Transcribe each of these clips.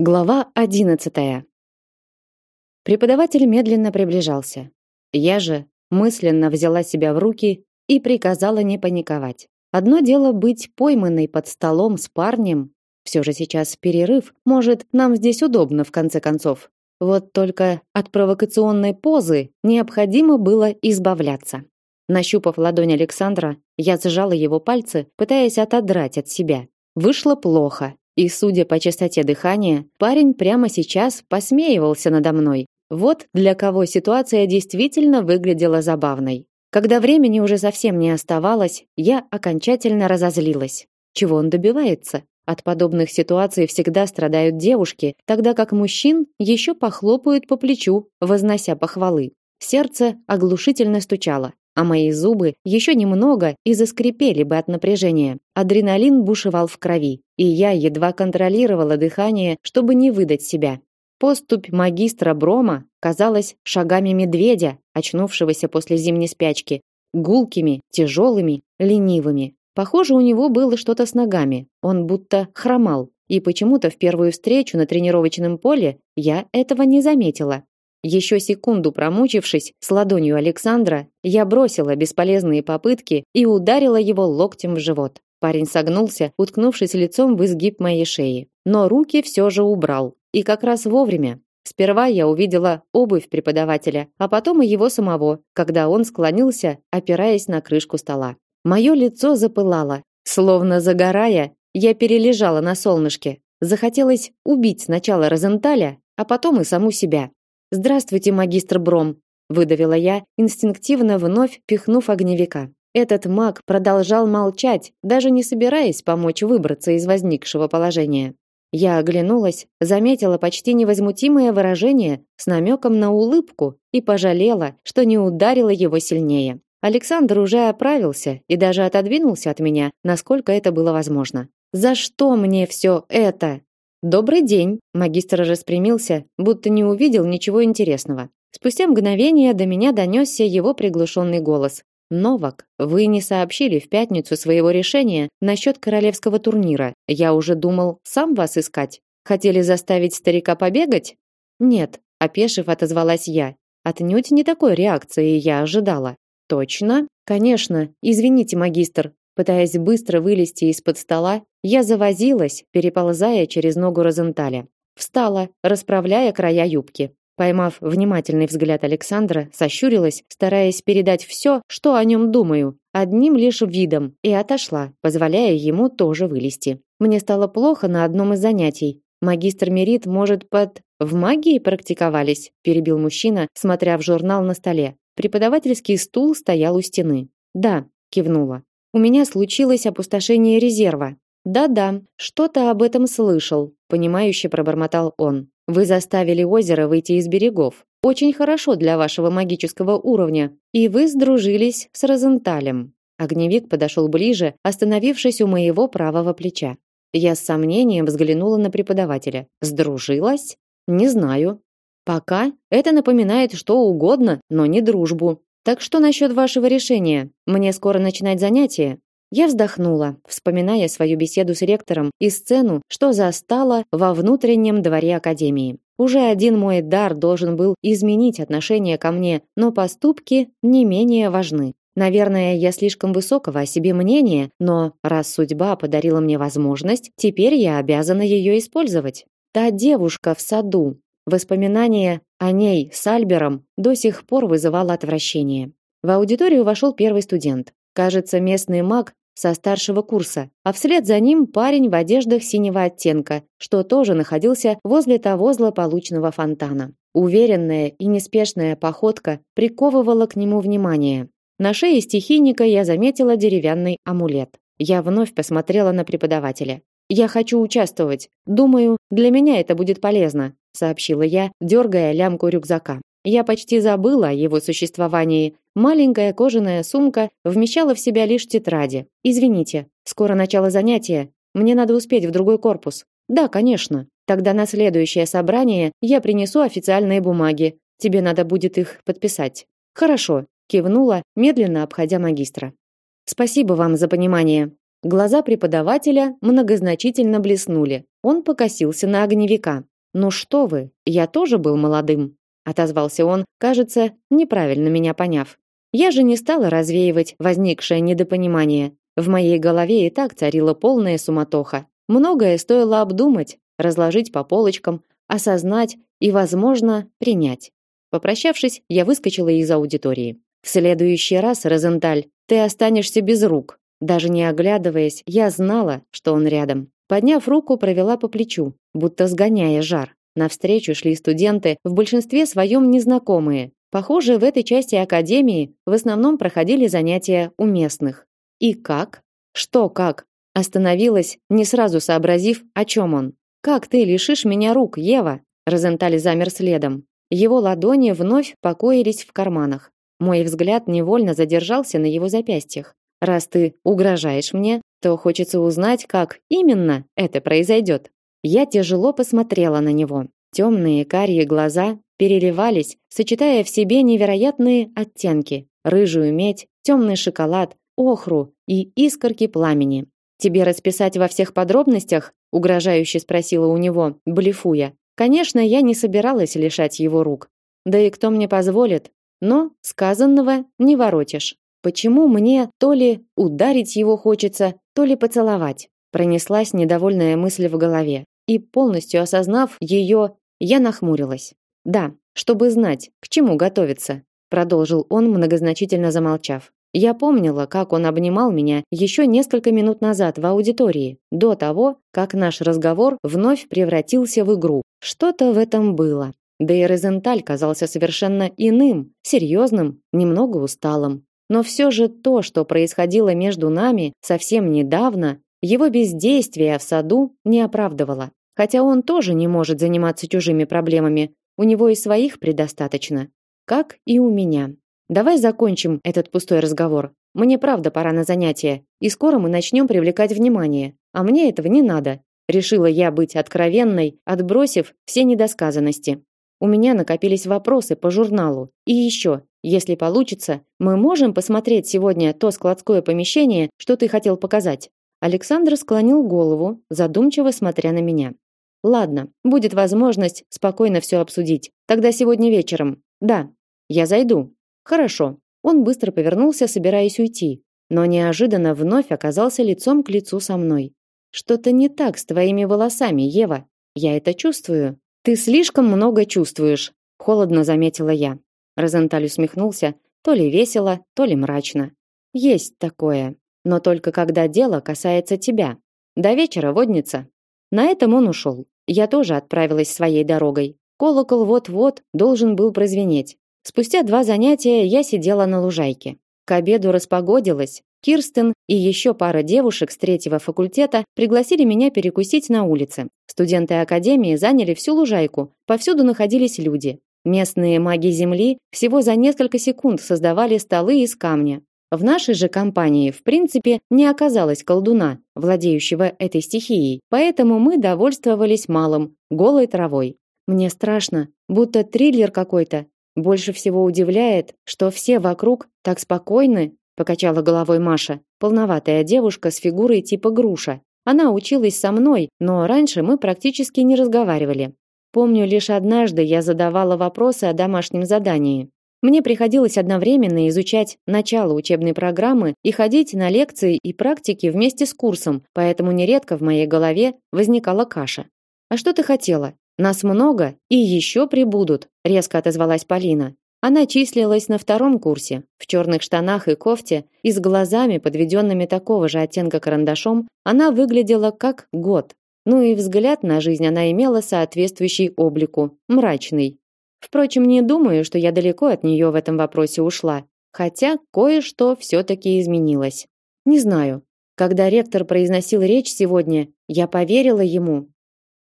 Глава одиннадцатая. Преподаватель медленно приближался. Я же мысленно взяла себя в руки и приказала не паниковать. Одно дело быть пойманной под столом с парнем, все же сейчас перерыв, может, нам здесь удобно в конце концов. Вот только от провокационной позы необходимо было избавляться. Нащупав ладонь Александра, я сжала его пальцы, пытаясь отодрать от себя. Вышло плохо. И, судя по частоте дыхания, парень прямо сейчас посмеивался надо мной. Вот для кого ситуация действительно выглядела забавной. Когда времени уже совсем не оставалось, я окончательно разозлилась. Чего он добивается? От подобных ситуаций всегда страдают девушки, тогда как мужчин еще похлопают по плечу, вознося похвалы. Сердце оглушительно стучало а мои зубы еще немного и заскрипели бы от напряжения. Адреналин бушевал в крови, и я едва контролировала дыхание, чтобы не выдать себя. Поступь магистра Брома казалась шагами медведя, очнувшегося после зимней спячки, гулкими, тяжелыми, ленивыми. Похоже, у него было что-то с ногами. Он будто хромал, и почему-то в первую встречу на тренировочном поле я этого не заметила. Еще секунду промучившись с ладонью Александра, я бросила бесполезные попытки и ударила его локтем в живот. Парень согнулся, уткнувшись лицом в изгиб моей шеи, но руки все же убрал. И как раз вовремя. Сперва я увидела обувь преподавателя, а потом и его самого, когда он склонился, опираясь на крышку стола. Мое лицо запылало, словно загорая, я перележала на солнышке. Захотелось убить сначала Розенталя, а потом и саму себя. Здравствуйте, магистр Бром, выдавила я, инстинктивно вновь пихнув огневика. Этот маг продолжал молчать, даже не собираясь помочь выбраться из возникшего положения. Я оглянулась, заметила почти невозмутимое выражение с намеком на улыбку и пожалела, что не ударила его сильнее. Александр уже оправился и даже отодвинулся от меня, насколько это было возможно. За что мне все это? Добрый день. Магистр распрямился, будто не увидел ничего интересного. Спустя мгновение до меня донесся его приглушенный голос. Новак, вы не сообщили в пятницу своего решения насчет королевского турнира. Я уже думал сам вас искать. Хотели заставить старика побегать? Нет, опешив, отозвалась я. Отнюдь не такой реакции я ожидала. Точно? Конечно. Извините, магистр, Пытаясь быстро вылезти из-под стола, я завозилась, переползая через ногу Розенталя. Встала, расправляя края юбки. Поймав внимательный взгляд Александра, сощурилась, стараясь передать все, что о нем думаю, одним лишь видом, и отошла, позволяя ему тоже вылезти. Мне стало плохо на одном из занятий. Магистр Мерит, может, под в магии практиковались, перебил мужчина, смотря в журнал на столе. Преподавательский стул стоял у стены. Да, кивнула. У меня случилось опустошение резерва. Да-да, что-то об этом слышал, понимающе пробормотал он. Вы заставили озеро выйти из берегов. Очень хорошо для вашего магического уровня. И вы сдружились с Розенталем. Огневик подошел ближе, остановившись у моего правого плеча. Я с сомнением взглянула на преподавателя. Сдружилась? Не знаю. Пока это напоминает что угодно, но не дружбу. Так что насчет вашего решения? Мне скоро начинать занятия. Я вздохнула, вспоминая свою беседу с ректором и сцену, что застала во внутреннем дворе академии. Уже один мой дар должен был изменить отношение ко мне, но поступки не менее важны. Наверное, я слишком высокого о себе мнения, но раз судьба подарила мне возможность, теперь я обязана ее использовать. Та девушка в саду, Воспоминание о ней с Альбером до сих пор вызывало отвращение. В аудиторию вошел первый студент. Кажется, местный маг со старшего курса, а вслед за ним парень в одеждах синего оттенка, что тоже находился возле того злополучного фонтана. Уверенная и неспешная походка приковывала к нему внимание. На шее стихийника я заметила деревянный амулет. Я вновь посмотрела на преподавателя. Я хочу участвовать. Думаю, для меня это будет полезно, сообщила я, дергая лямку рюкзака. Я почти забыла о его существовании. Маленькая кожаная сумка вмещала в себя лишь тетради. Извините, скоро начало занятия. Мне надо успеть в другой корпус. Да, конечно. Тогда на следующее собрание я принесу официальные бумаги. Тебе надо будет их подписать. Хорошо, кивнула, медленно обходя магистра. Спасибо вам за понимание. Глаза преподавателя многозначительно блеснули. Он покосился на огневика. "Ну что вы? Я тоже был молодым", отозвался он, кажется, неправильно меня поняв. Я же не стала развеивать возникшее недопонимание. В моей голове и так царила полная суматоха. Многое стоило обдумать, разложить по полочкам, осознать и, возможно, принять. Попрощавшись, я выскочила из аудитории. В следующий раз, Розенталь, ты останешься без рук. Даже не оглядываясь, я знала, что он рядом. Подняв руку, провела по плечу, будто сгоняя жар. Навстречу шли студенты, в большинстве своем незнакомые. Похоже, в этой части академии в основном проходили занятия у местных. И как? Что как? Остановилась, не сразу сообразив, о чем он. Как ты лишишь меня рук, Ева? Розенталь замер следом. Его ладони вновь покоились в карманах. Мой взгляд невольно задержался на его запястьях. Раз ты угрожаешь мне, то хочется узнать, как именно это произойдет. Я тяжело посмотрела на него. Темные карие глаза переливались, сочетая в себе невероятные оттенки: рыжую медь, темный шоколад, охру и искорки пламени. Тебе расписать во всех подробностях? угрожающе спросила у него, блефуя. Конечно, я не собиралась лишать его рук. Да и кто мне позволит? Но сказанного не воротишь. Почему мне то ли ударить его хочется, то ли поцеловать? Пронеслась недовольная мысль в голове, и полностью осознав ее, я нахмурилась. Да, чтобы знать, к чему готовиться, продолжил он многозначительно замолчав. Я помнила, как он обнимал меня еще несколько минут назад в аудитории, до того, как наш разговор вновь превратился в игру. Что-то в этом было. Да и Резенталь казался совершенно иным, серьезным, немного усталым. Но все же то, что происходило между нами совсем недавно, его бездействие в саду не оправдывало. Хотя он тоже не может заниматься чужими проблемами, у него и своих предостаточно, как и у меня. Давай закончим этот пустой разговор. Мне правда пора на занятия, и скоро мы начнем привлекать внимание. А мне этого не надо. Решила я быть откровенной, отбросив все недосказанности. У меня накопились вопросы по журналу. И еще, если получится, мы можем посмотреть сегодня то складское помещение, что ты хотел показать. Александр склонил голову, задумчиво смотря на меня. Ладно, будет возможность спокойно все обсудить. Тогда сегодня вечером. Да, я зайду. Хорошо. Он быстро повернулся, собираясь уйти, но неожиданно вновь оказался лицом к лицу со мной. Что-то не так с твоими волосами, Ева. Я это чувствую. Ты слишком много чувствуешь, холодно заметила я. Розенталь усмехнулся, то ли весело, то ли мрачно. Есть такое, но только когда дело касается тебя. До вечера, водница. На этом он ушел. Я тоже отправилась своей дорогой. Колокол вот-вот должен был прозвенеть. Спустя два занятия я сидела на лужайке. К обеду распогодилось. Кирстен и еще пара девушек с третьего факультета пригласили меня перекусить на улице. Студенты академии заняли всю лужайку. Повсюду находились люди. Местные маги земли всего за несколько секунд создавали столы из камня. В нашей же компании, в принципе, не оказалось колдуна, владеющего этой стихией, поэтому мы довольствовались малым голой травой. Мне страшно, будто триллер какой-то, больше всего удивляет, что все вокруг так спокойны, покачала головой Маша, полноватая девушка с фигурой типа груша. Она училась со мной, но раньше мы практически не разговаривали. Помню, лишь однажды я задавала вопросы о домашнем задании. Мне приходилось одновременно изучать начало учебной программы и ходить на лекции и практики вместе с курсом, поэтому нередко в моей голове возникала каша. А что ты хотела? Нас много и еще прибудут, резко отозвалась Полина. Она числилась на втором курсе, в черных штанах и кофте, и с глазами, подведенными такого же оттенка карандашом, она выглядела как год. Ну и взгляд на жизнь она имела соответствующий облику, мрачный. Впрочем, не думаю, что я далеко от нее в этом вопросе ушла, хотя кое-что все таки изменилось. Не знаю. Когда ректор произносил речь сегодня, я поверила ему,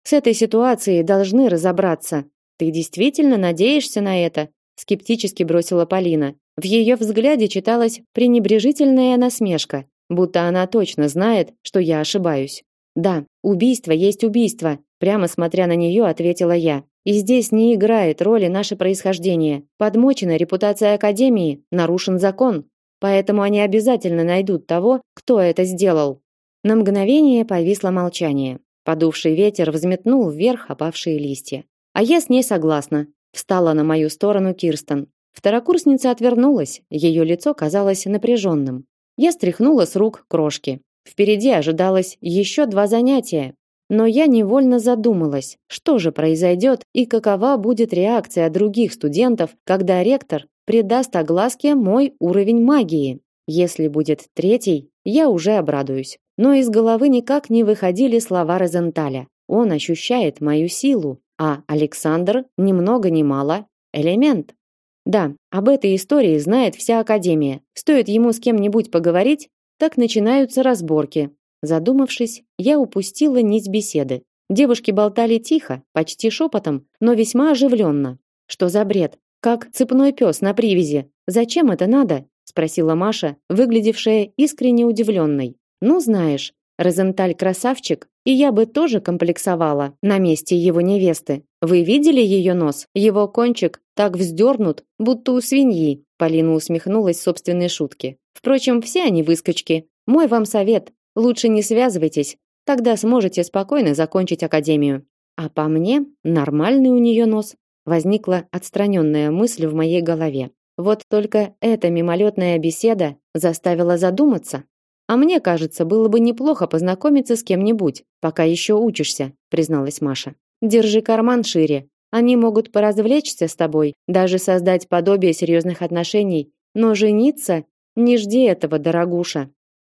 с этой ситуацией должны разобраться. Ты действительно надеешься на это? Скептически бросила Полина. В ее взгляде читалась пренебрежительная насмешка, будто она точно знает, что я ошибаюсь. Да, убийство есть убийство, прямо смотря на нее, ответила я. И здесь не играет роли наше происхождение. Подмочена репутация академии, нарушен закон. Поэтому они обязательно найдут того, кто это сделал. На мгновение повисло молчание. Подувший ветер взметнул вверх опавшие листья. А я с ней согласна. Встала на мою сторону Кирстен. Второкурсница отвернулась, ее лицо казалось напряженным. Я стряхнула с рук крошки. Впереди ожидалось еще два занятия, но я невольно задумалась, что же произойдет и какова будет реакция других студентов, когда ректор придаст огласке мой уровень магии. Если будет третий, я уже обрадуюсь. Но из головы никак не выходили слова Розенталя. Он ощущает мою силу, а Александр ни много ни мало элемент. Да, об этой истории знает вся академия. Стоит ему с кем-нибудь поговорить, так начинаются разборки. Задумавшись, я упустила нить беседы. Девушки болтали тихо, почти шепотом, но весьма оживленно. Что за бред? Как цепной пес на привязи. Зачем это надо? спросила Маша, выглядевшая искренне удивленной. Ну, знаешь, Розенталь красавчик, и я бы тоже комплексовала на месте его невесты. Вы видели ее нос? Его кончик так вздернут, будто у свиньи. Полина усмехнулась собственной шутке. Впрочем, все они выскочки. Мой вам совет: лучше не связывайтесь, тогда сможете спокойно закончить академию. А по мне, нормальный у нее нос. Возникла отстраненная мысль в моей голове. Вот только эта мимолетная беседа заставила задуматься. А мне кажется, было бы неплохо познакомиться с кем-нибудь, пока еще учишься, призналась Маша. Держи карман шире. Они могут поразвлечься с тобой, даже создать подобие серьезных отношений, но жениться не жди этого, дорогуша.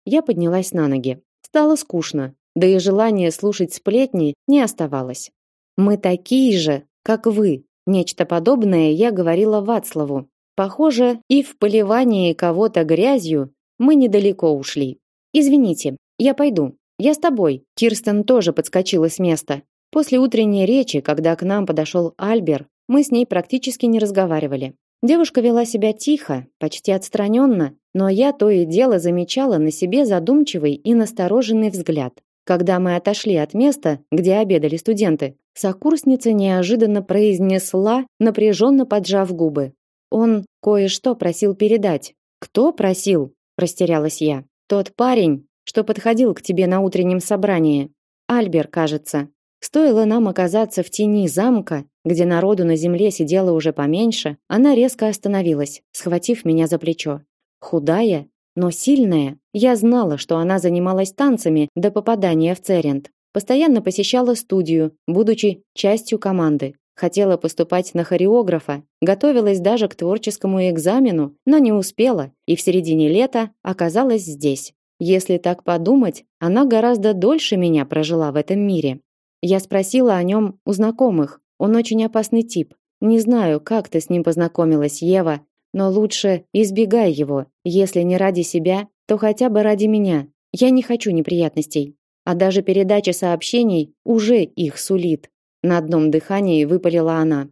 Я поднялась на ноги. Стало скучно, да и желание слушать сплетни не оставалось. Мы такие же, как вы. Нечто подобное я говорила Вацлаву, Похоже, и в поливании кого-то грязью мы недалеко ушли. Извините, я пойду. Я с тобой. Кирстен тоже подскочила с места. После утренней речи, когда к нам подошел Альбер, мы с ней практически не разговаривали. Девушка вела себя тихо, почти отстраненно, но я то и дело замечала на себе задумчивый и настороженный взгляд. Когда мы отошли от места, где обедали студенты, сокурсница неожиданно произнесла, напряженно поджав губы: он кое-что просил передать. Кто просил? Растерялась я. Тот парень, что подходил к тебе на утреннем собрании. Альбер, кажется. Стоило нам оказаться в тени замка, где народу на земле сидело уже поменьше, она резко остановилась, схватив меня за плечо. Худая, но сильная. Я знала, что она занималась танцами до попадания в Церент. Постоянно посещала студию, будучи частью команды. Хотела поступать на хореографа, готовилась даже к творческому экзамену, но не успела и в середине лета оказалась здесь. Если так подумать, она гораздо дольше меня прожила в этом мире. Я спросила о нем у знакомых. Он очень опасный тип. Не знаю, как ты с ним познакомилась, Ева, но лучше избегай его. Если не ради себя, то хотя бы ради меня. Я не хочу неприятностей. А даже передача сообщений уже их сулит. На одном дыхании выпалила она.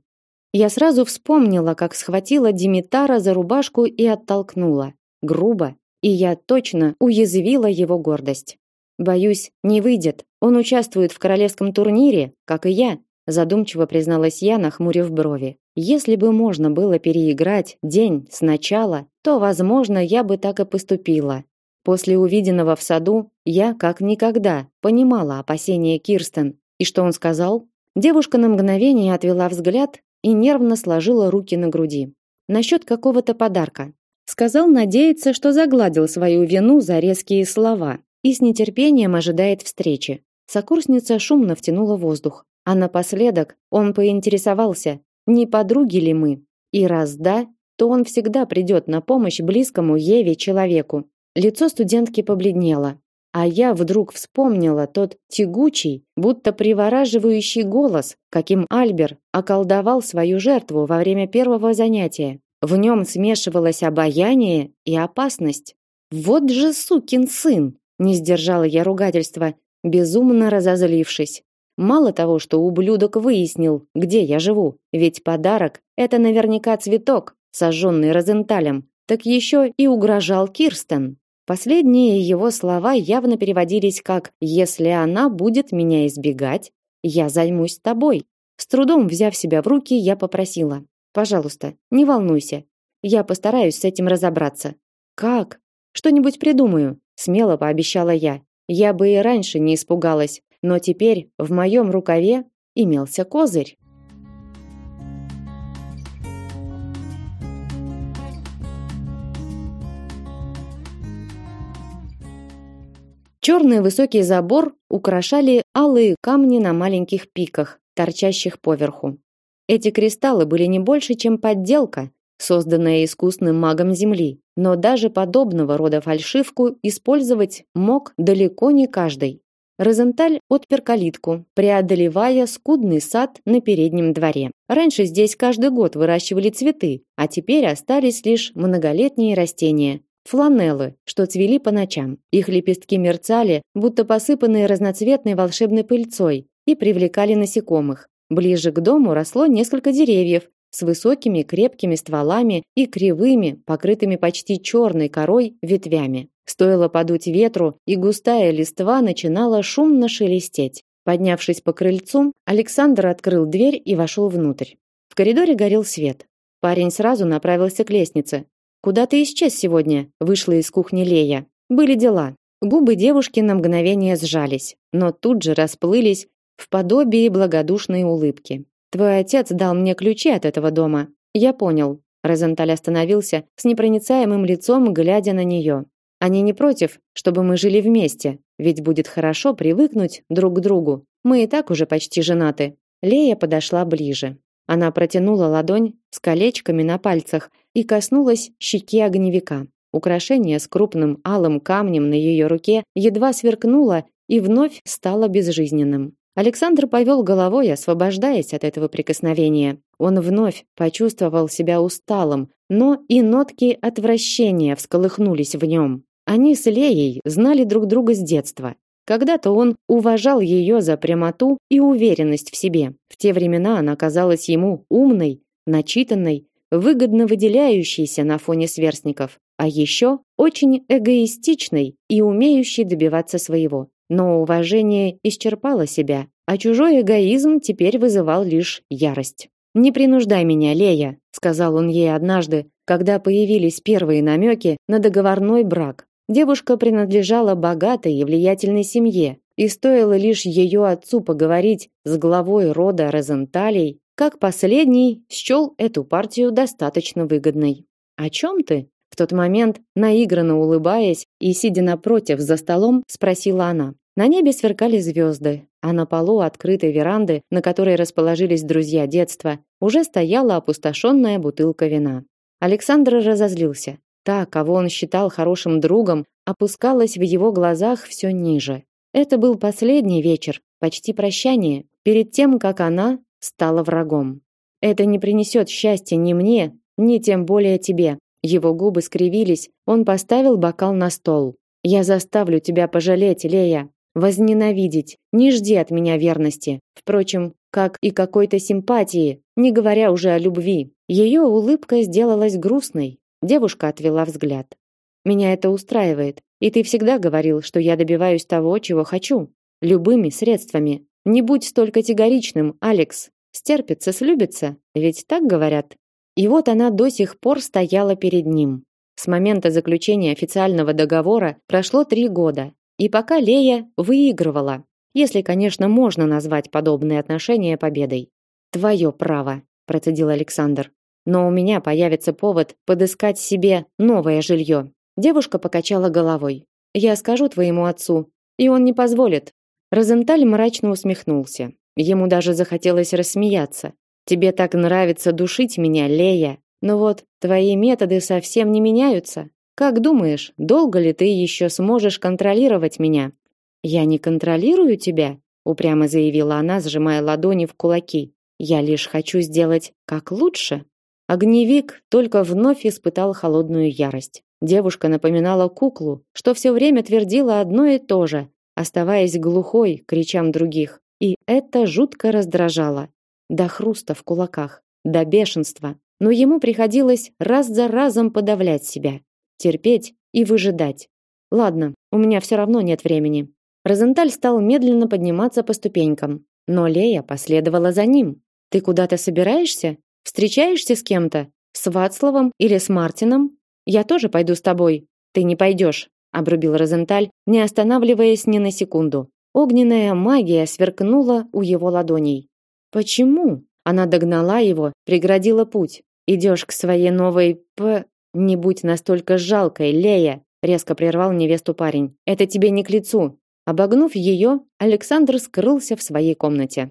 Я сразу вспомнила, как схватила Димитара за рубашку и оттолкнула. Грубо, и я точно уязвила его гордость. Боюсь, не выйдет. Он участвует в королевском турнире, как и я, задумчиво призналась я, нахмурив брови. Если бы можно было переиграть день сначала, то, возможно, я бы так и поступила. После увиденного в саду я как никогда понимала опасения Кирстен. И что он сказал? Девушка на мгновение отвела взгляд и нервно сложила руки на груди. Насчет какого-то подарка. Сказал надеяться, что загладил свою вину за резкие слова и с нетерпением ожидает встречи. Сокурсница шумно втянула воздух, а напоследок он поинтересовался, не подруги ли мы. И раз да, то он всегда придет на помощь близкому Еве человеку. Лицо студентки побледнело, а я вдруг вспомнила тот тягучий, будто привораживающий голос, каким Альбер околдовал свою жертву во время первого занятия. В нем смешивалось обаяние и опасность. Вот же сукин сын, не сдержала я ругательства, безумно разозлившись. Мало того, что ублюдок выяснил, где я живу, ведь подарок это наверняка цветок, сожженный Розенталем, так еще и угрожал Кирстен. Последние его слова явно переводились как «если она будет меня избегать, я займусь тобой». С трудом взяв себя в руки, я попросила «пожалуйста, не волнуйся, я постараюсь с этим разобраться». «Как?» «Что-нибудь придумаю», смело пообещала я. Я бы и раньше не испугалась, но теперь в моем рукаве имелся козырь. Черный высокий забор украшали алые камни на маленьких пиках, торчащих поверху. Эти кристаллы были не больше, чем подделка, созданная искусным магом Земли, но даже подобного рода фальшивку использовать мог далеко не каждый. Розенталь отпер калитку, преодолевая скудный сад на переднем дворе. Раньше здесь каждый год выращивали цветы, а теперь остались лишь многолетние растения, фланеллы, что цвели по ночам. Их лепестки мерцали, будто посыпанные разноцветной волшебной пыльцой, и привлекали насекомых. Ближе к дому росло несколько деревьев с высокими крепкими стволами и кривыми, покрытыми почти черной корой ветвями. Стоило подуть ветру, и густая листва начинала шумно шелестеть. Поднявшись по крыльцу, Александр открыл дверь и вошел внутрь. В коридоре горел свет. Парень сразу направился к лестнице, Куда ты исчез сегодня? Вышла из кухни Лея. Были дела. Губы девушки на мгновение сжались, но тут же расплылись в подобии благодушной улыбки. Твой отец дал мне ключи от этого дома. Я понял. Розенталь остановился с непроницаемым лицом, глядя на нее. Они не против, чтобы мы жили вместе, ведь будет хорошо привыкнуть друг к другу. Мы и так уже почти женаты. Лея подошла ближе. Она протянула ладонь с колечками на пальцах и коснулась щеки огневика. Украшение с крупным алым камнем на ее руке едва сверкнуло и вновь стало безжизненным. Александр повел головой, освобождаясь от этого прикосновения. Он вновь почувствовал себя усталым, но и нотки отвращения всколыхнулись в нем. Они с Леей знали друг друга с детства. Когда-то он уважал ее за прямоту и уверенность в себе. В те времена она казалась ему умной, начитанной, выгодно выделяющейся на фоне сверстников, а еще очень эгоистичной и умеющей добиваться своего. Но уважение исчерпало себя, а чужой эгоизм теперь вызывал лишь ярость. «Не принуждай меня, Лея», — сказал он ей однажды, когда появились первые намеки на договорной брак. Девушка принадлежала богатой и влиятельной семье, и стоило лишь ее отцу поговорить с главой рода Розенталей, как последний счел эту партию достаточно выгодной. «О чем ты?» В тот момент, наигранно улыбаясь и сидя напротив за столом, спросила она. На небе сверкали звезды, а на полу открытой веранды, на которой расположились друзья детства, уже стояла опустошенная бутылка вина. Александр разозлился. Та, кого он считал хорошим другом, опускалась в его глазах все ниже. Это был последний вечер, почти прощание, перед тем, как она стала врагом. Это не принесет счастья ни мне, ни тем более тебе. Его губы скривились, он поставил бокал на стол. Я заставлю тебя пожалеть, Лея, возненавидеть. Не жди от меня верности. Впрочем, как и какой-то симпатии, не говоря уже о любви. Ее улыбка сделалась грустной, Девушка отвела взгляд. Меня это устраивает. И ты всегда говорил, что я добиваюсь того, чего хочу, любыми средствами. Не будь столь категоричным, Алекс. Стерпится, слюбится, ведь так говорят. И вот она до сих пор стояла перед ним. С момента заключения официального договора прошло три года, и пока Лея выигрывала, если, конечно, можно назвать подобные отношения победой. Твое право, процедил Александр но у меня появится повод подыскать себе новое жилье. Девушка покачала головой. Я скажу твоему отцу, и он не позволит. Розенталь мрачно усмехнулся. Ему даже захотелось рассмеяться. Тебе так нравится душить меня, Лея. Но вот твои методы совсем не меняются. Как думаешь, долго ли ты еще сможешь контролировать меня? Я не контролирую тебя, упрямо заявила она, сжимая ладони в кулаки. Я лишь хочу сделать как лучше. Огневик только вновь испытал холодную ярость. Девушка напоминала куклу, что все время твердила одно и то же, оставаясь глухой к речам других. И это жутко раздражало. До хруста в кулаках, до бешенства. Но ему приходилось раз за разом подавлять себя, терпеть и выжидать. Ладно, у меня все равно нет времени. Розенталь стал медленно подниматься по ступенькам, но Лея последовала за ним. Ты куда-то собираешься? Встречаешься с кем-то? С Вацлавом или с Мартином? Я тоже пойду с тобой. Ты не пойдешь, обрубил Розенталь, не останавливаясь ни на секунду. огненная магия сверкнула у его ладоней. Почему? Она догнала его, преградила путь. Идешь к своей новой п... Не будь настолько жалкой, Лея, резко прервал невесту парень. Это тебе не к лицу. Обогнув ее, Александр скрылся в своей комнате.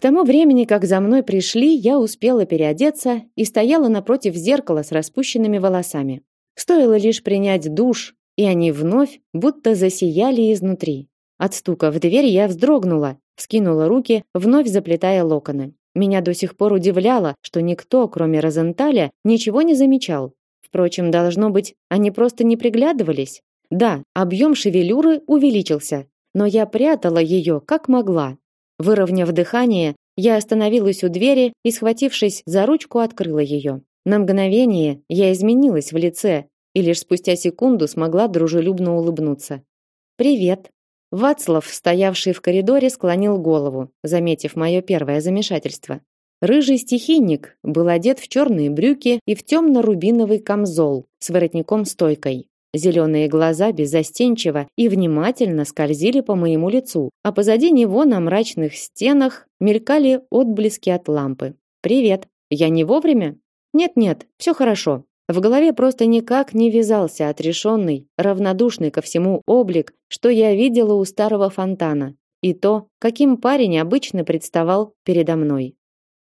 К тому времени, как за мной пришли, я успела переодеться и стояла напротив зеркала с распущенными волосами. Стоило лишь принять душ, и они вновь будто засияли изнутри. От стука в дверь я вздрогнула, вскинула руки, вновь заплетая локоны. Меня до сих пор удивляло, что никто, кроме Розенталя, ничего не замечал. Впрочем, должно быть, они просто не приглядывались. Да, объем шевелюры увеличился, но я прятала ее как могла. Выровняв дыхание, я остановилась у двери и, схватившись за ручку, открыла ее. На мгновение я изменилась в лице и лишь спустя секунду смогла дружелюбно улыбнуться. «Привет». Вацлав, стоявший в коридоре, склонил голову, заметив мое первое замешательство. Рыжий стихийник был одет в черные брюки и в темно-рубиновый камзол с воротником-стойкой. Зеленые глаза беззастенчиво и внимательно скользили по моему лицу, а позади него на мрачных стенах мелькали отблески от лампы. «Привет. Я не вовремя?» «Нет-нет, все хорошо». В голове просто никак не вязался отрешенный, равнодушный ко всему облик, что я видела у старого фонтана, и то, каким парень обычно представал передо мной.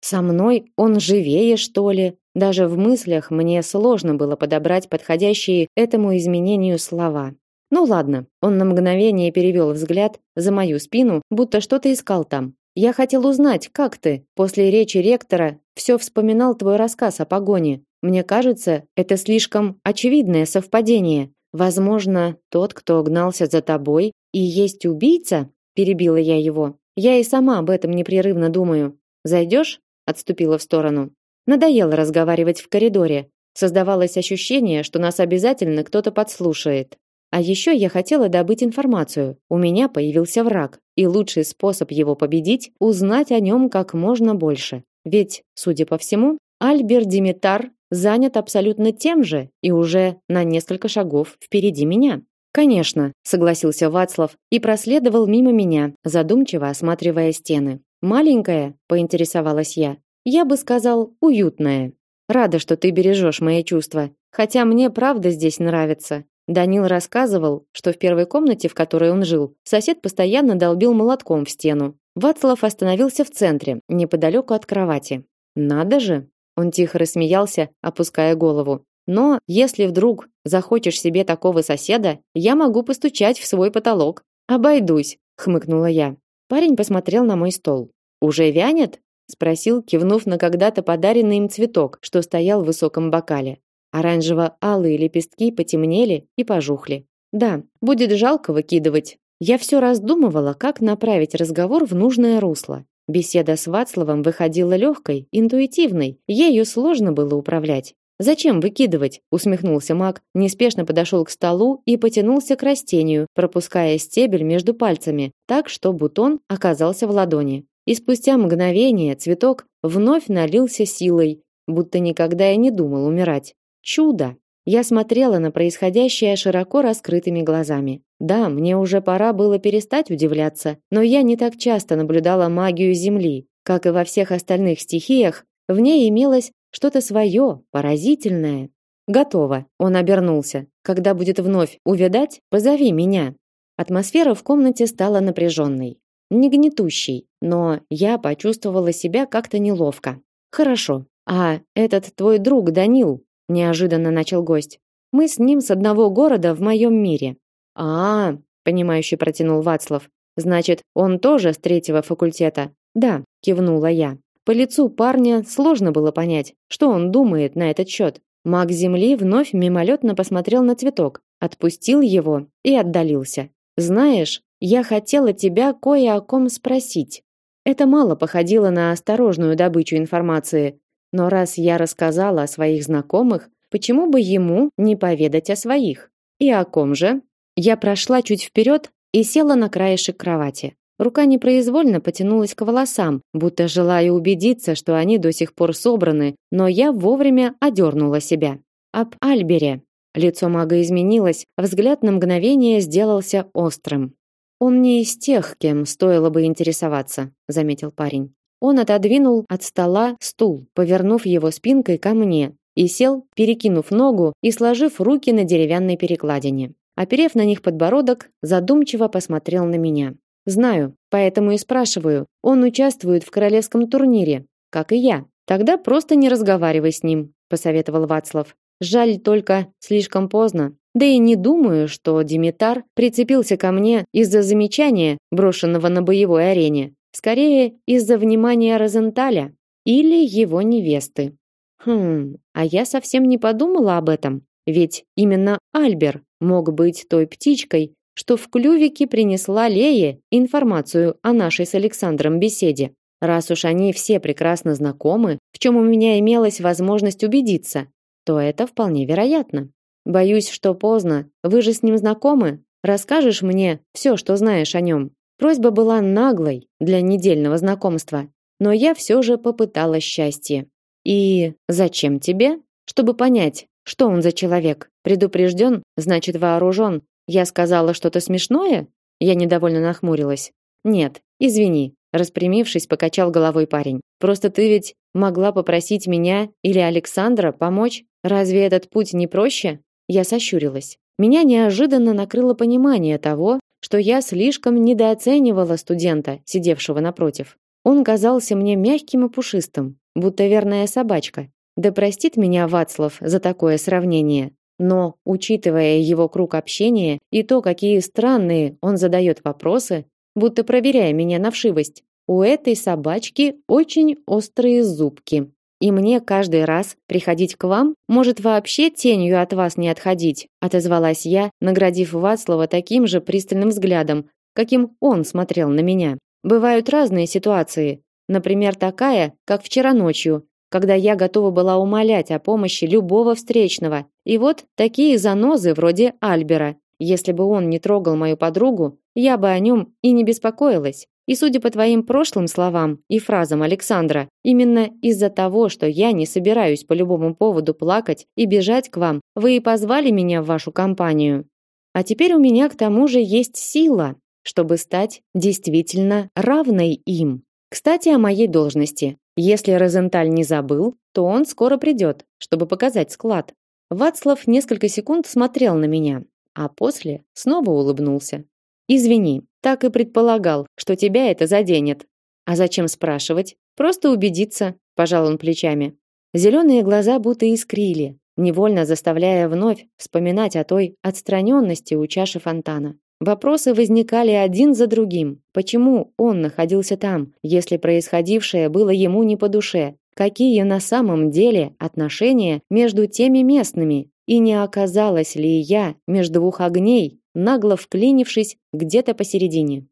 Со мной он живее, что ли? Даже в мыслях мне сложно было подобрать подходящие этому изменению слова. Ну ладно, он на мгновение перевел взгляд за мою спину, будто что-то искал там. Я хотел узнать, как ты после речи ректора все вспоминал твой рассказ о погоне. Мне кажется, это слишком очевидное совпадение. Возможно, тот, кто гнался за тобой, и есть убийца? Перебила я его. Я и сама об этом непрерывно думаю. Зайдешь? Отступила в сторону. Надоело разговаривать в коридоре. Создавалось ощущение, что нас обязательно кто-то подслушает. А еще я хотела добыть информацию. У меня появился враг, и лучший способ его победить узнать о нем как можно больше. Ведь, судя по всему, Альбер Димитар занят абсолютно тем же и уже на несколько шагов впереди меня. Конечно, согласился Вацлав и проследовал мимо меня, задумчиво осматривая стены. Маленькая, поинтересовалась я. Я бы сказал, уютное. Рада, что ты бережешь мои чувства, хотя мне правда здесь нравится. Данил рассказывал, что в первой комнате, в которой он жил, сосед постоянно долбил молотком в стену. Вацлав остановился в центре, неподалеку от кровати. Надо же, он тихо рассмеялся, опуская голову. Но если вдруг захочешь себе такого соседа, я могу постучать в свой потолок. Обойдусь, хмыкнула я. Парень посмотрел на мой стол. Уже вянет? Спросил, кивнув на когда-то подаренный им цветок, что стоял в высоком бокале. Оранжево-алые лепестки потемнели и пожухли. Да, будет жалко выкидывать. Я все раздумывала, как направить разговор в нужное русло. Беседа с Вацлавом выходила легкой, интуитивной. Ею сложно было управлять. Зачем выкидывать? усмехнулся Мак, неспешно подошел к столу и потянулся к растению, пропуская стебель между пальцами, так что бутон оказался в ладони. И спустя мгновение цветок вновь налился силой, будто никогда и не думал умирать. Чудо! Я смотрела на происходящее широко раскрытыми глазами. Да, мне уже пора было перестать удивляться, но я не так часто наблюдала магию Земли. Как и во всех остальных стихиях, в ней имелось что-то свое, поразительное. Готово. Он обернулся. Когда будет вновь увидать, позови меня. Атмосфера в комнате стала напряженной не гнетущий, но я почувствовала себя как-то неловко. Хорошо. А этот твой друг Данил, неожиданно начал гость. Мы с ним с одного города в моем мире. А, -а понимающе протянул Вацлав. Значит, он тоже с третьего факультета. Да, кивнула я. По лицу парня сложно было понять, что он думает на этот счет. Маг Земли вновь мимолетно посмотрел на цветок, отпустил его и отдалился. Знаешь, я хотела тебя кое о ком спросить. Это мало походило на осторожную добычу информации, но раз я рассказала о своих знакомых, почему бы ему не поведать о своих? И о ком же? Я прошла чуть вперед и села на краешек кровати. Рука непроизвольно потянулась к волосам, будто желая убедиться, что они до сих пор собраны, но я вовремя одернула себя. Об Альбере. Лицо мага изменилось, взгляд на мгновение сделался острым. Он не из тех, кем стоило бы интересоваться, заметил парень. Он отодвинул от стола стул, повернув его спинкой ко мне, и сел, перекинув ногу и сложив руки на деревянной перекладине. Оперев на них подбородок, задумчиво посмотрел на меня. Знаю, поэтому и спрашиваю. Он участвует в королевском турнире, как и я. Тогда просто не разговаривай с ним, посоветовал Вацлав. Жаль только слишком поздно. Да и не думаю, что Димитар прицепился ко мне из-за замечания, брошенного на боевой арене. Скорее, из-за внимания Розенталя или его невесты. Хм, а я совсем не подумала об этом. Ведь именно Альбер мог быть той птичкой, что в клювике принесла Лее информацию о нашей с Александром беседе. Раз уж они все прекрасно знакомы, в чем у меня имелась возможность убедиться, то это вполне вероятно. Боюсь, что поздно. Вы же с ним знакомы? Расскажешь мне все, что знаешь о нем?» Просьба была наглой для недельного знакомства, но я все же попыталась счастье. И зачем тебе? Чтобы понять, что он за человек? Предупрежден, значит вооружен. Я сказала что-то смешное? Я недовольно нахмурилась. Нет, извини. Распрямившись, покачал головой парень. Просто ты ведь могла попросить меня или Александра помочь? Разве этот путь не проще? Я сощурилась. Меня неожиданно накрыло понимание того, что я слишком недооценивала студента, сидевшего напротив. Он казался мне мягким и пушистым, будто верная собачка, да простит меня Вацлав за такое сравнение. Но, учитывая его круг общения и то, какие странные он задает вопросы, будто проверяя меня на вшивость, у этой собачки очень острые зубки. И мне каждый раз приходить к вам, может вообще тенью от вас не отходить, отозвалась я, наградив Вацлава таким же пристальным взглядом, каким он смотрел на меня. Бывают разные ситуации, например, такая, как вчера ночью, когда я готова была умолять о помощи любого встречного. И вот такие занозы вроде Альбера. Если бы он не трогал мою подругу, я бы о нем и не беспокоилась. И судя по твоим прошлым словам и фразам Александра, именно из-за того, что я не собираюсь по любому поводу плакать и бежать к вам, вы и позвали меня в вашу компанию. А теперь у меня к тому же есть сила, чтобы стать действительно равной им. Кстати, о моей должности. Если Розенталь не забыл, то он скоро придет, чтобы показать склад. Вацлав несколько секунд смотрел на меня, а после снова улыбнулся. Извини, так и предполагал, что тебя это заденет. А зачем спрашивать? Просто убедиться, пожал он плечами. Зеленые глаза будто искрили, невольно заставляя вновь вспоминать о той отстраненности у чаши фонтана. Вопросы возникали один за другим. Почему он находился там, если происходившее было ему не по душе? Какие на самом деле отношения между теми местными? И не оказалась ли я между двух огней, нагло вклинившись где-то посередине?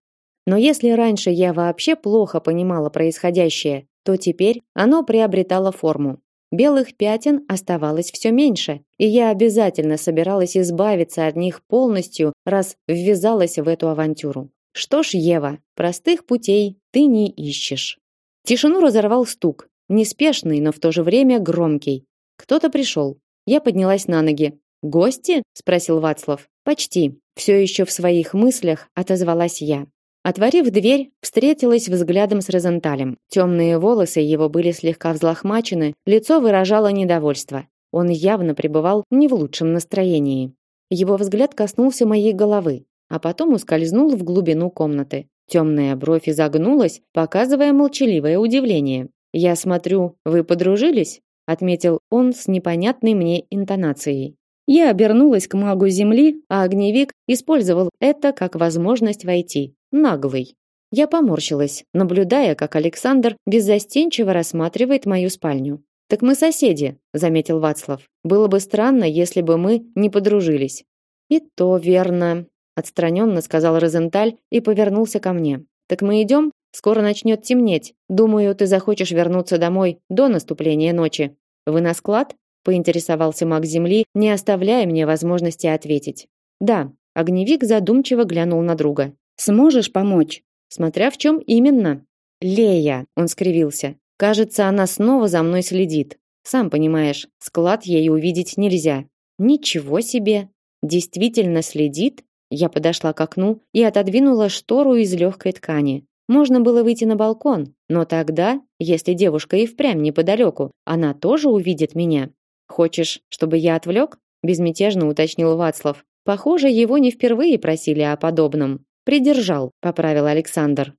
Но если раньше я вообще плохо понимала происходящее, то теперь оно приобретало форму. Белых пятен оставалось все меньше, и я обязательно собиралась избавиться от них полностью, раз ввязалась в эту авантюру. Что ж, Ева, простых путей ты не ищешь. Тишину разорвал стук, неспешный, но в то же время громкий. Кто-то пришел. Я поднялась на ноги. Гости? спросил Вацлав. Почти. Все еще в своих мыслях отозвалась я. Отворив дверь, встретилась взглядом с Розенталем. Темные волосы его были слегка взлохмачены, лицо выражало недовольство. Он явно пребывал не в лучшем настроении. Его взгляд коснулся моей головы, а потом ускользнул в глубину комнаты. Темная бровь изогнулась, показывая молчаливое удивление. «Я смотрю, вы подружились?» отметил он с непонятной мне интонацией. Я обернулась к магу земли, а огневик использовал это как возможность войти наглый. Я поморщилась, наблюдая, как Александр беззастенчиво рассматривает мою спальню. Так мы соседи, заметил Вацлав. Было бы странно, если бы мы не подружились. И то верно, отстраненно сказал Розенталь и повернулся ко мне. Так мы идем? Скоро начнет темнеть. Думаю, ты захочешь вернуться домой до наступления ночи. Вы на склад? Поинтересовался маг земли, не оставляя мне возможности ответить. Да, огневик задумчиво глянул на друга. Сможешь помочь? смотря в чем именно. Лея, он скривился. Кажется, она снова за мной следит. Сам понимаешь, склад ей увидеть нельзя. Ничего себе. Действительно следит? Я подошла к окну и отодвинула штору из легкой ткани. Можно было выйти на балкон, но тогда, если девушка и впрямь неподалеку, она тоже увидит меня. Хочешь, чтобы я отвлек? Безмятежно уточнил Вацлав. Похоже, его не впервые просили о подобном. Придержал, поправил Александр.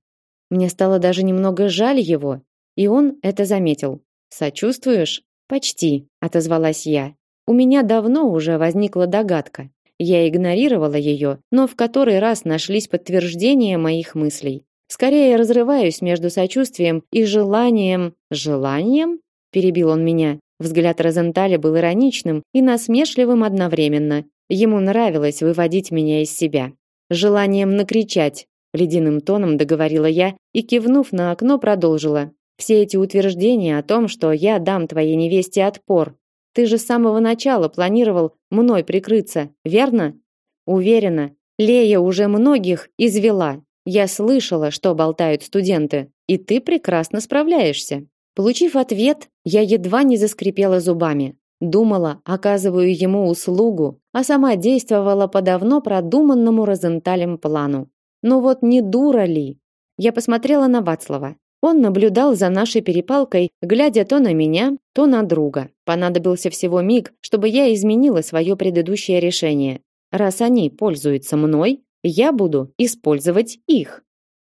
Мне стало даже немного жаль его, и он это заметил. Сочувствуешь? Почти, отозвалась я. У меня давно уже возникла догадка. Я игнорировала ее, но в который раз нашлись подтверждения моих мыслей. Скорее разрываюсь между сочувствием и желанием. Желанием? Перебил он меня. Взгляд Розенталя был ироничным и насмешливым одновременно. Ему нравилось выводить меня из себя. Желанием накричать, ледяным тоном договорила я и кивнув на окно продолжила. Все эти утверждения о том, что я дам твоей невесте отпор. Ты же с самого начала планировал мной прикрыться, верно? Уверена, Лея уже многих извела. Я слышала, что болтают студенты, и ты прекрасно справляешься. Получив ответ, я едва не заскрипела зубами. Думала, оказываю ему услугу, а сама действовала по давно продуманному Розенталем плану. Но вот не дура ли? Я посмотрела на Вацлава. Он наблюдал за нашей перепалкой, глядя то на меня, то на друга. Понадобился всего миг, чтобы я изменила свое предыдущее решение. Раз они пользуются мной, я буду использовать их.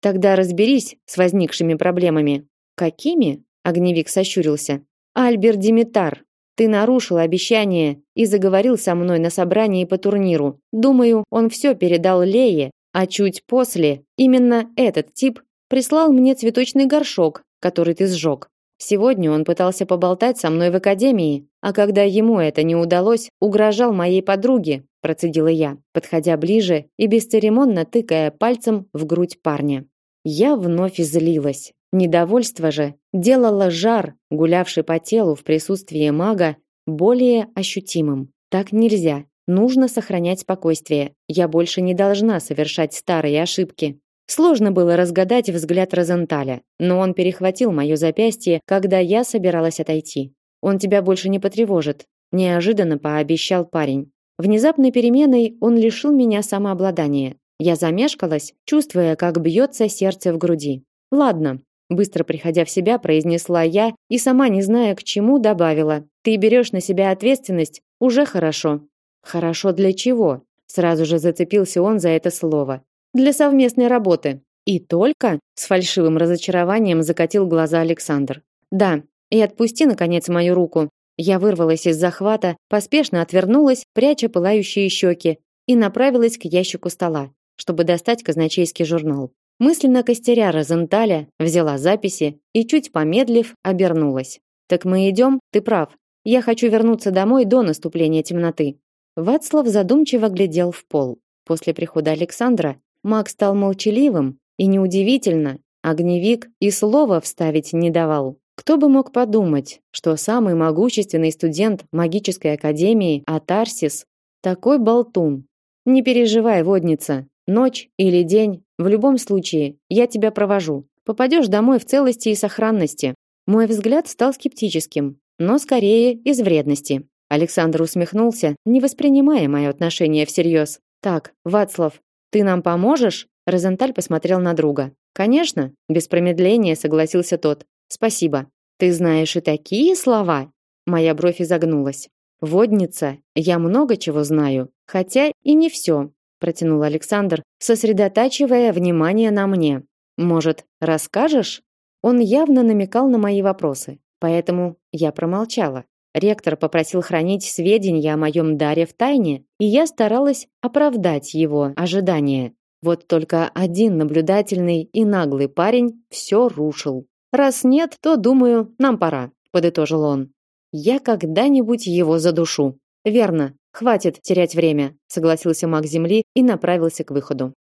Тогда разберись с возникшими проблемами. Какими? Огневик сощурился. Альбер Димитар, ты нарушил обещание и заговорил со мной на собрании по турниру. Думаю, он все передал Лее, а чуть после именно этот тип прислал мне цветочный горшок, который ты сжег. Сегодня он пытался поболтать со мной в академии, а когда ему это не удалось, угрожал моей подруге, процедила я, подходя ближе и бесцеремонно тыкая пальцем в грудь парня. Я вновь злилась. Недовольство же делало жар, гулявший по телу в присутствии мага, более ощутимым. Так нельзя. Нужно сохранять спокойствие. Я больше не должна совершать старые ошибки. Сложно было разгадать взгляд Розенталя, но он перехватил моё запястье, когда я собиралась отойти. Он тебя больше не потревожит, неожиданно пообещал парень. Внезапной переменой он лишил меня самообладания. Я замешкалась, чувствуя, как бьется сердце в груди. Ладно, быстро приходя в себя, произнесла я и сама не зная к чему добавила: "Ты берешь на себя ответственность, уже хорошо". Хорошо для чего? Сразу же зацепился он за это слово для совместной работы. И только с фальшивым разочарованием закатил глаза Александр. Да, и отпусти наконец мою руку. Я вырвалась из захвата, поспешно отвернулась, пряча пылающие щеки, и направилась к ящику стола, чтобы достать казначейский журнал. Мысленно костеря Розенталя, взяла записи и чуть помедлив, обернулась. Так мы идем? Ты прав. Я хочу вернуться домой до наступления темноты. Вацлав задумчиво глядел в пол. После прихода Александра Маг стал молчаливым, и неудивительно, огневик и слова вставить не давал. Кто бы мог подумать, что самый могущественный студент магической академии Атарсис такой болтун. Не переживай, водница. Ночь или день, в любом случае, я тебя провожу. Попадешь домой в целости и сохранности. Мой взгляд стал скептическим, но скорее из вредности. Александр усмехнулся, не воспринимая мое отношение всерьез. Так, Вацлав, ты нам поможешь? Розенталь посмотрел на друга. Конечно, без промедления согласился тот. Спасибо. Ты знаешь и такие слова. Моя бровь изогнулась. Водница, я много чего знаю, хотя и не все, протянул Александр, сосредотачивая внимание на мне. Может, расскажешь? Он явно намекал на мои вопросы, поэтому я промолчала. Ректор попросил хранить сведения о моем даре в тайне, и я старалась оправдать его ожидания. Вот только один наблюдательный и наглый парень все рушил. Раз нет, то, думаю, нам пора, подытожил он. Я когда-нибудь его задушу. Верно. Хватит терять время, согласился маг Земли и направился к выходу.